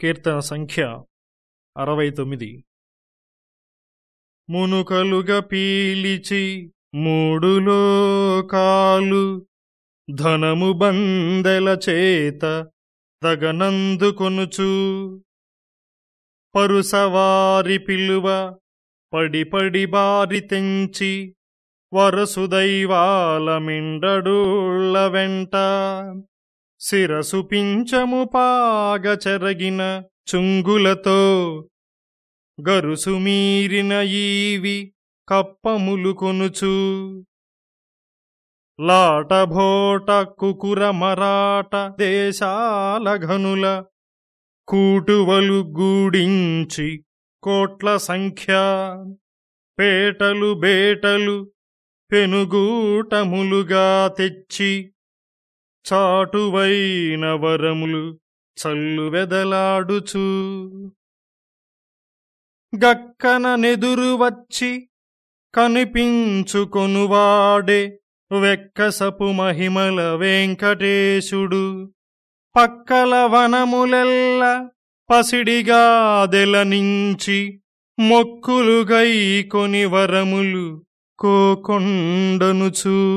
కీర్తన సంఖ్య అరవై తొమ్మిది మునుకలుగా పీలిచి మూడులోకాలు ధనము బందెల చేత తగనందుకొనుచు పరుసవారి పిలువ పడి పడి బారి తెంచి వరసుదైవాల మిండడూళ్ళ వెంట శిరసు పించము పాగ చెరగిన చుంగులతో. గరుసు మీరిన ఈవి కప్పములు కొనుచు. లాటభోట కుకుర మరాట దేశాల ఘనుల కూటువలు గూడించి కోట్ల సంఖ్య. పేటలు బేటలు పెనుగూటములుగా తెచ్చి చాటువైన వరములు చల్లు వెదలాడుచు. గక్కన నెదురు వచ్చి కనిపించుకొనువాడే వెక్కసపు మహిమల వెంకటేశుడు. పక్కల వనములెల్ల పసిడిగాదెలనించి మొక్కులుగై కొని వరములు కోకొండనుచూ.